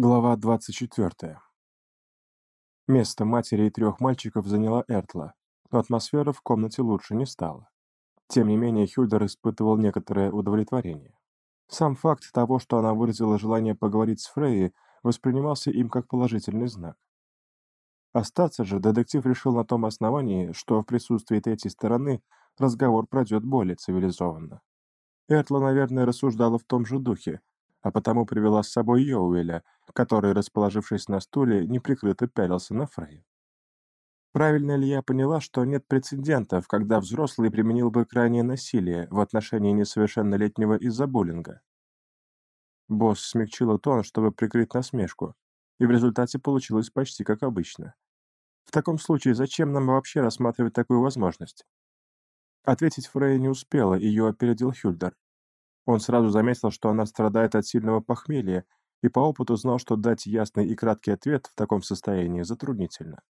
Глава 24. Место матери и трех мальчиков заняла Эртла, но атмосфера в комнате лучше не стала. Тем не менее, Хюльдер испытывал некоторое удовлетворение. Сам факт того, что она выразила желание поговорить с Фрейей, воспринимался им как положительный знак. Остаться же детектив решил на том основании, что в присутствии третьей стороны разговор пройдет более цивилизованно. Эртла, наверное, рассуждала в том же духе, а потому привела с собой Йоуэля, который, расположившись на стуле, неприкрыто пялился на Фрей. Правильно ли я поняла, что нет прецедентов, когда взрослый применил бы крайнее насилие в отношении несовершеннолетнего из-за буллинга? Босс смягчила тон, чтобы прикрыть насмешку, и в результате получилось почти как обычно. В таком случае, зачем нам вообще рассматривать такую возможность? Ответить Фрей не успела, ее опередил Хюльдер. Он сразу заметил, что она страдает от сильного похмелья, и по опыту знал, что дать ясный и краткий ответ в таком состоянии затруднительно.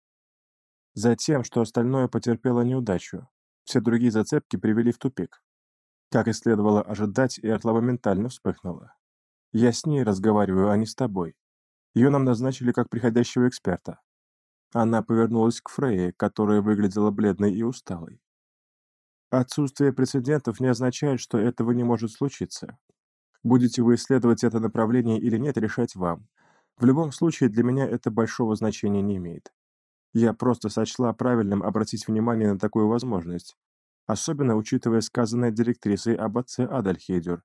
Затем, что остальное потерпело неудачу. Все другие зацепки привели в тупик. Как и следовало ожидать, Эртла моментально вспыхнула. «Я с ней разговариваю, а не с тобой. Ее нам назначили как приходящего эксперта». Она повернулась к Фрейе, которая выглядела бледной и усталой. Отсутствие прецедентов не означает, что этого не может случиться. Будете вы исследовать это направление или нет, решать вам. В любом случае, для меня это большого значения не имеет. Я просто сочла правильным обратить внимание на такую возможность, особенно учитывая сказанное директрисой об отце Адальхейдер,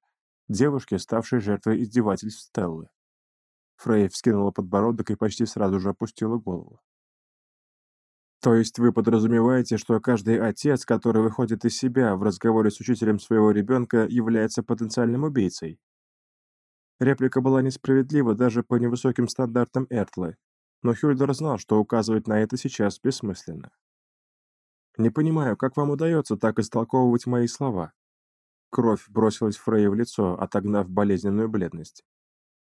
девушке, ставшей жертвой издевательств Стеллы. Фрей вскинула подбородок и почти сразу же опустила голову. То есть вы подразумеваете, что каждый отец, который выходит из себя в разговоре с учителем своего ребенка, является потенциальным убийцей? Реплика была несправедлива даже по невысоким стандартам Эртлы, но Хюльдер знал, что указывать на это сейчас бессмысленно. «Не понимаю, как вам удается так истолковывать мои слова?» Кровь бросилась Фрей в лицо, отогнав болезненную бледность.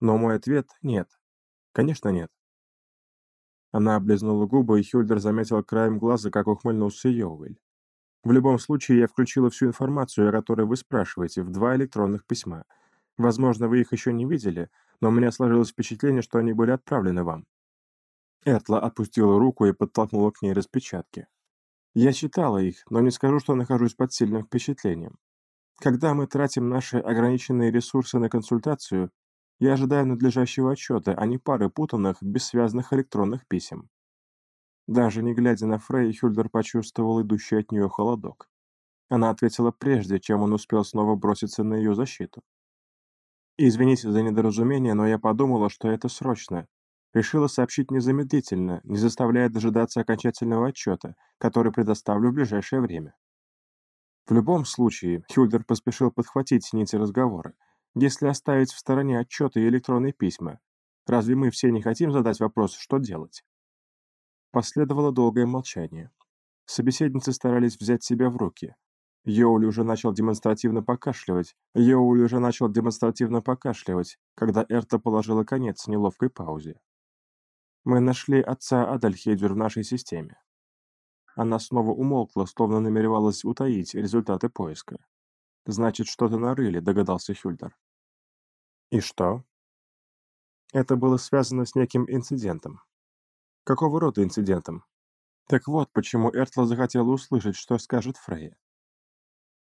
Но мой ответ — нет. Конечно, нет. Она облизнула губы, и Хюльдер заметил краем глаза, как ухмыльнулся Йоуэль. В любом случае, я включила всю информацию, о которой вы спрашиваете, в два электронных письма. Возможно, вы их еще не видели, но у меня сложилось впечатление, что они были отправлены вам. Эртла отпустила руку и подтолкнула к ней распечатки. Я читала их, но не скажу, что нахожусь под сильным впечатлением. Когда мы тратим наши ограниченные ресурсы на консультацию, я ожидаю надлежащего отчета, а не пары путанных, бессвязных электронных писем. Даже не глядя на Фрей, Хюльдер почувствовал идущий от нее холодок. Она ответила прежде, чем он успел снова броситься на ее защиту. «Извините за недоразумение, но я подумала, что это срочно. Решила сообщить незамедлительно, не заставляя дожидаться окончательного отчета, который предоставлю в ближайшее время». В любом случае, Хюльдер поспешил подхватить нити разговора, если оставить в стороне отчеты и электронные письма, разве мы все не хотим задать вопрос, что делать? Последовало долгое молчание. Собеседницы старались взять себя в руки. Йоули уже начал демонстративно покашливать. Йоули уже начал демонстративно покашливать, когда Эрта положила конец неловкой паузе. Мы нашли отца Адальхейдер в нашей системе. Она снова умолкла, словно намеревалась утаить результаты поиска. «Значит, что-то нарыли», — догадался Хюльдер. «И что?» Это было связано с неким инцидентом. Какого рода инцидентом? Так вот, почему Эртла захотела услышать, что скажет Фрейя.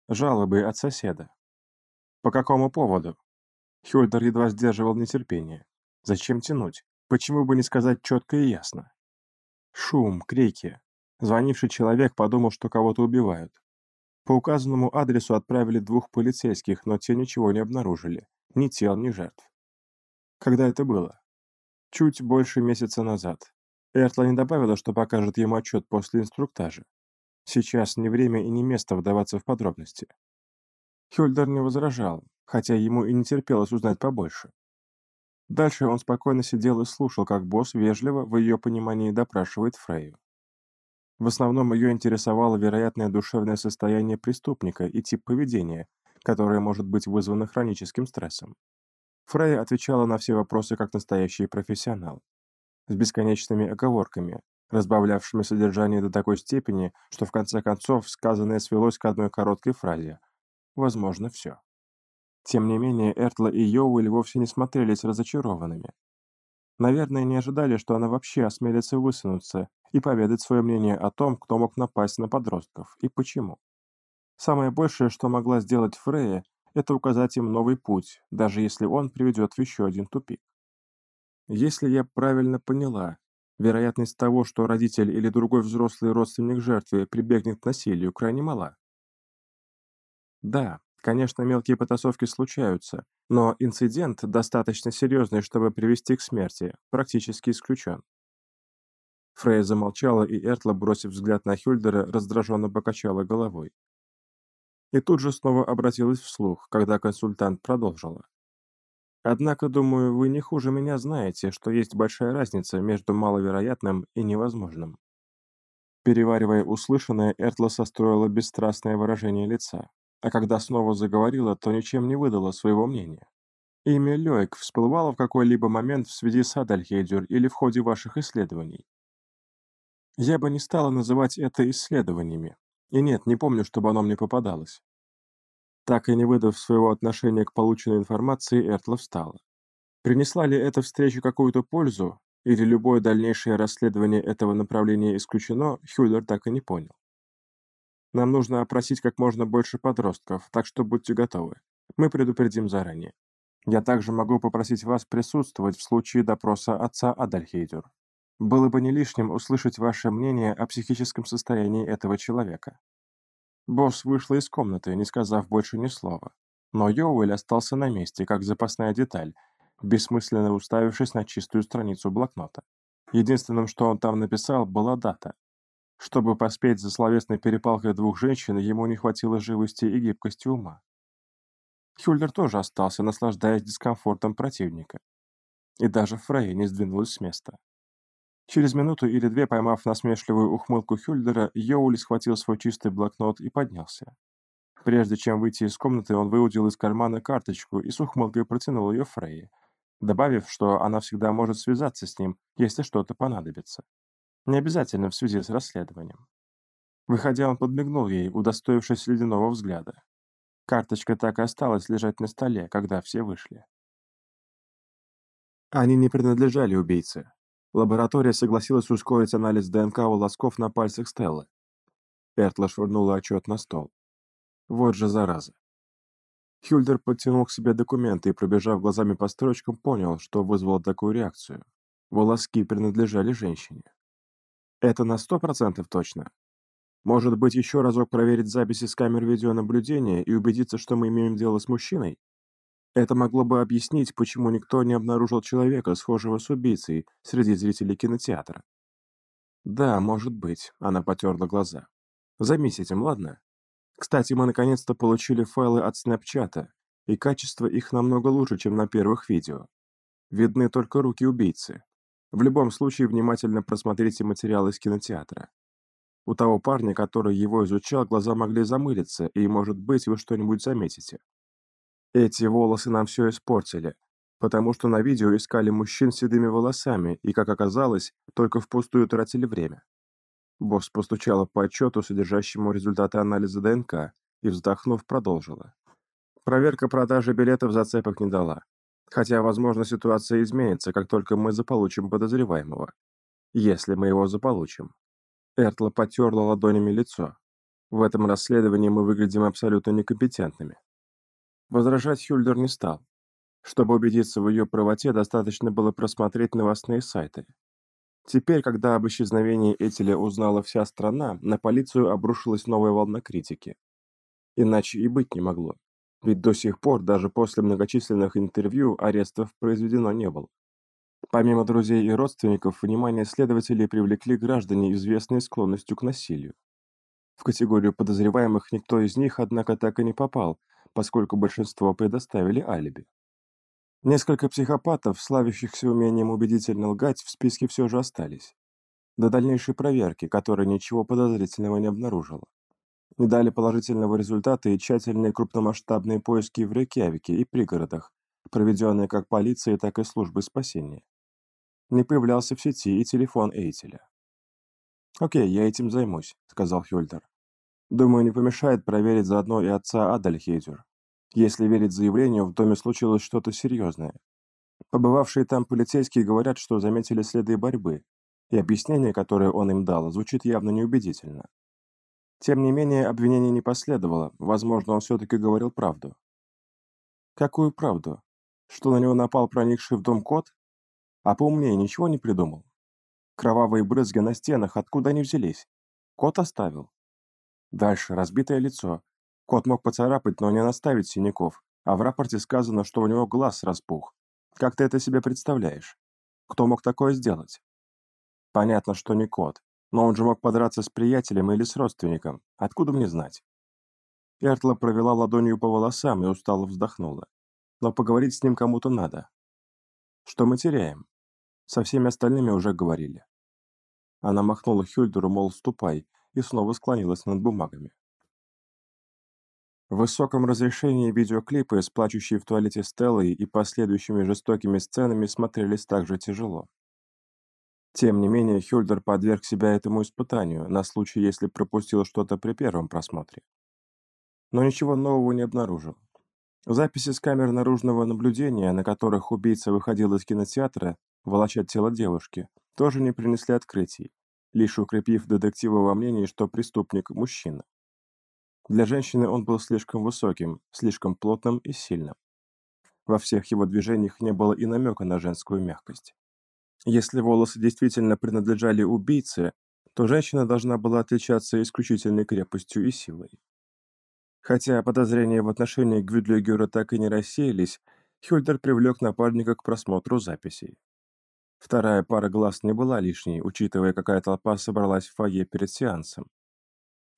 Жалобы от соседа. По какому поводу? Хюльдер едва сдерживал нетерпение. Зачем тянуть? Почему бы не сказать четко и ясно? Шум, крики. Звонивший человек подумал, что кого-то убивают. По указанному адресу отправили двух полицейских, но те ничего не обнаружили. Ни тел, ни жертв. Когда это было? Чуть больше месяца назад. Эртла не добавила, что покажет ему отчет после инструктажа. Сейчас не время и не место вдаваться в подробности. Хюльдер не возражал, хотя ему и не терпелось узнать побольше. Дальше он спокойно сидел и слушал, как босс вежливо, в ее понимании, допрашивает Фрейю. В основном ее интересовало вероятное душевное состояние преступника и тип поведения, которое может быть вызвано хроническим стрессом. Фрейя отвечала на все вопросы как настоящий профессионал, с бесконечными оговорками, разбавлявшими содержание до такой степени, что в конце концов сказанное свелось к одной короткой фразе «возможно, все». Тем не менее, Эртла и Йоуэль вовсе не смотрелись разочарованными. Наверное, не ожидали, что она вообще осмелится высунуться и поведать свое мнение о том, кто мог напасть на подростков и почему. Самое большее, что могла сделать Фрея, это указать им новый путь, даже если он приведет в еще один тупик. Если я правильно поняла, вероятность того, что родитель или другой взрослый родственник жертвы прибегнет к насилию, крайне мала. Да, конечно, мелкие потасовки случаются, но инцидент, достаточно серьезный, чтобы привести к смерти, практически исключен. Фрейя замолчала, и Эртла, бросив взгляд на Хюльдера, раздраженно покачала головой. И тут же снова обратилась вслух, когда консультант продолжила. Однако, думаю, вы не хуже меня знаете, что есть большая разница между маловероятным и невозможным. Переваривая услышанное, Эртла состроила бесстрастное выражение лица а когда снова заговорила, то ничем не выдала своего мнения. Имя Лёйк всплывало в какой-либо момент в связи с Адальхейдер или в ходе ваших исследований. Я бы не стала называть это исследованиями. И нет, не помню, чтобы оно мне попадалось. Так и не выдав своего отношения к полученной информации, Эртла встала. Принесла ли эта встреча какую-то пользу, или любое дальнейшее расследование этого направления исключено, Хюллер так и не понял. Нам нужно опросить как можно больше подростков, так что будьте готовы. Мы предупредим заранее. Я также могу попросить вас присутствовать в случае допроса отца Адальхейдер. Было бы не лишним услышать ваше мнение о психическом состоянии этого человека. Босс вышла из комнаты, не сказав больше ни слова. Но Йоуэль остался на месте, как запасная деталь, бессмысленно уставившись на чистую страницу блокнота. Единственным, что он там написал, была дата чтобы поспеть за словесной перепалкой двух женщин, ему не хватило живости и гибкости ума. Хюльдер тоже остался, наслаждаясь дискомфортом противника. И даже Фрейя не сдвинулась с места. Через минуту или две, поймав насмешливую ухмылку Хюльдера, Йоули схватил свой чистый блокнот и поднялся. Прежде чем выйти из комнаты, он выудил из кармана карточку и с ухмылкой протянул ее Фрейе, добавив, что она всегда может связаться с ним, если что-то понадобится. Не обязательно в связи с расследованием. Выходя, он подмигнул ей, удостоившись ледяного взгляда. Карточка так и осталась лежать на столе, когда все вышли. Они не принадлежали убийце. Лаборатория согласилась ускорить анализ ДНК волосков на пальцах Стеллы. Эртла швырнула отчет на стол. Вот же зараза. Хюльдер подтянул к себе документы и, пробежав глазами по строчкам, понял, что вызвало такую реакцию. Волоски принадлежали женщине. Это на сто процентов точно? Может быть, еще разок проверить записи с камер видеонаблюдения и убедиться, что мы имеем дело с мужчиной? Это могло бы объяснить, почему никто не обнаружил человека, схожего с убийцей, среди зрителей кинотеатра. Да, может быть, она потерла глаза. Займись этим, ладно? Кстати, мы наконец-то получили файлы от Снэпчата, и качество их намного лучше, чем на первых видео. Видны только руки убийцы. В любом случае, внимательно просмотрите материалы из кинотеатра. У того парня, который его изучал, глаза могли замылиться, и, может быть, вы что-нибудь заметите. Эти волосы нам все испортили, потому что на видео искали мужчин с седыми волосами, и, как оказалось, только впустую тратили время. Босс постучала по отчету, содержащему результаты анализа ДНК, и, вздохнув, продолжила. Проверка продажи билетов зацепок не дала. Хотя, возможно, ситуация изменится, как только мы заполучим подозреваемого. Если мы его заполучим. Эртла потерла ладонями лицо. В этом расследовании мы выглядим абсолютно некомпетентными. Возражать Хюльдер не стал. Чтобы убедиться в ее правоте, достаточно было просмотреть новостные сайты. Теперь, когда об исчезновении Этеля узнала вся страна, на полицию обрушилась новая волна критики. Иначе и быть не могло. Ведь до сих пор, даже после многочисленных интервью, арестов произведено не было. Помимо друзей и родственников, внимание следователей привлекли граждане, известные склонностью к насилию. В категорию подозреваемых никто из них, однако, так и не попал, поскольку большинство предоставили алиби. Несколько психопатов, славящихся умением убедительно лгать, в списке все же остались. До дальнейшей проверки, которая ничего подозрительного не обнаружила не дали положительного результата и тщательные крупномасштабные поиски в Рейкьявике и пригородах, проведенные как полицией, так и службой спасения. Не появлялся в сети и телефон Эйтеля. «Окей, я этим займусь», — сказал Хюльдер. «Думаю, не помешает проверить заодно и отца Адальхейзер. Если верить заявлению, в доме случилось что-то серьезное. Побывавшие там полицейские говорят, что заметили следы борьбы, и объяснение, которое он им дал, звучит явно неубедительно. Тем не менее, обвинение не последовало, возможно, он все-таки говорил правду. Какую правду? Что на него напал проникший в дом кот? А поумнее ничего не придумал? Кровавые брызги на стенах, откуда они взялись? Кот оставил. Дальше разбитое лицо. Кот мог поцарапать, но не наставить синяков, а в рапорте сказано, что у него глаз распух. Как ты это себе представляешь? Кто мог такое сделать? Понятно, что не кот, но он же мог подраться с приятелем или с родственником. Откуда мне знать? Эртла провела ладонью по волосам и устало вздохнула. Но поговорить с ним кому-то надо. Что мы теряем? Со всеми остальными уже говорили. Она махнула Хюльдеру, мол, ступай, и снова склонилась над бумагами. В высоком разрешении видеоклипы с плачущей в туалете Стеллой и последующими жестокими сценами смотрелись также тяжело. Тем не менее, Хюльдер подверг себя этому испытанию, на случай, если пропустил что-то при первом просмотре. Но ничего нового не обнаружил. Записи с камер наружного наблюдения, на которых убийца выходил из кинотеатра, волоча тело девушки, тоже не принесли открытий, лишь укрепив детектива во мнении, что преступник – мужчина. Для женщины он был слишком высоким, слишком плотным и сильным. Во всех его движениях не было и намека на женскую мягкость. Если волосы действительно принадлежали убийце, то женщина должна была отличаться исключительной крепостью и силой. Хотя подозрения в отношении Гвюдлигера так и не рассеялись, Хюльдер привлек напарника к просмотру записей. Вторая пара глаз не была лишней, учитывая, какая толпа собралась в фойе перед сеансом.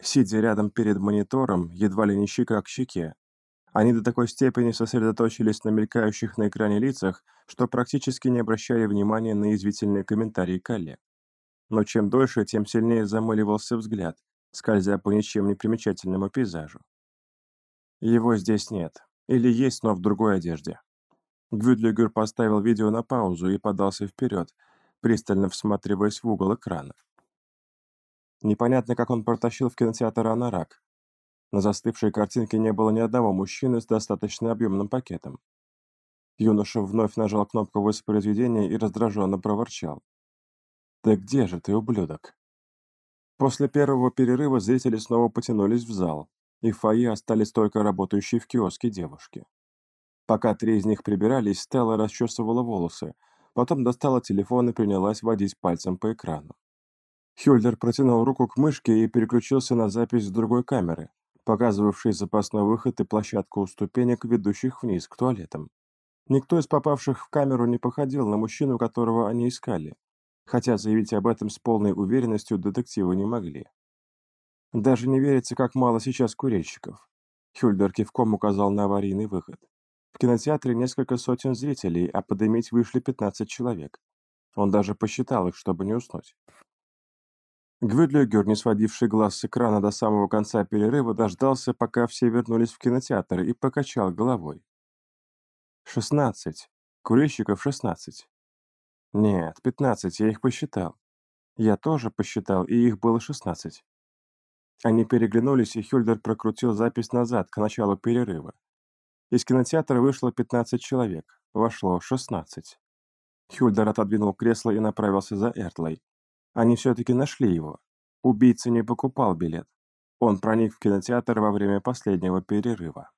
Сидя рядом перед монитором, едва ли не щека к щеке, они до такой степени сосредоточились на мелькающих на экране лицах, что практически не обращали внимания на извительные комментарии коллег. Но чем дольше, тем сильнее замыливался взгляд, скользя по ничем не примечательному пейзажу. Его здесь нет. Или есть, но в другой одежде. Гвюдлигер поставил видео на паузу и подался вперед, пристально всматриваясь в угол экрана. Непонятно, как он протащил в кинотеатр «Анарак». На застывшей картинке не было ни одного мужчины с достаточно объемным пакетом. Юноша вновь нажал кнопку воспроизведения и раздраженно проворчал. «Да где же ты, ублюдок?» После первого перерыва зрители снова потянулись в зал, и в фойе остались только работающие в киоске девушки. Пока три из них прибирались, Стелла расчесывала волосы, потом достала телефон и принялась водить пальцем по экрану. Хюльдер протянул руку к мышке и переключился на запись с другой камеры, показывавшей запасной выход и площадку у ступенек, ведущих вниз к туалетам. Никто из попавших в камеру не походил на мужчину, которого они искали, хотя заявить об этом с полной уверенностью детективы не могли. Даже не верится, как мало сейчас курильщиков. Хюльдер кивком указал на аварийный выход. В кинотеатре несколько сотен зрителей, а подымить вышли 15 человек. Он даже посчитал их, чтобы не уснуть. Гвюдлюгер, не сводивший глаз с экрана до самого конца перерыва, дождался, пока все вернулись в кинотеатр, и покачал головой. «Шестнадцать. Курильщиков шестнадцать. Нет, пятнадцать, я их посчитал. Я тоже посчитал, и их было шестнадцать. Они переглянулись, и Хюльдер прокрутил запись назад, к началу перерыва. Из кинотеатра вышло 15 человек, вошло 16. Хюльдер отодвинул кресло и направился за Эртлой. Они все-таки нашли его. Убийца не покупал билет. Он проник в кинотеатр во время последнего перерыва.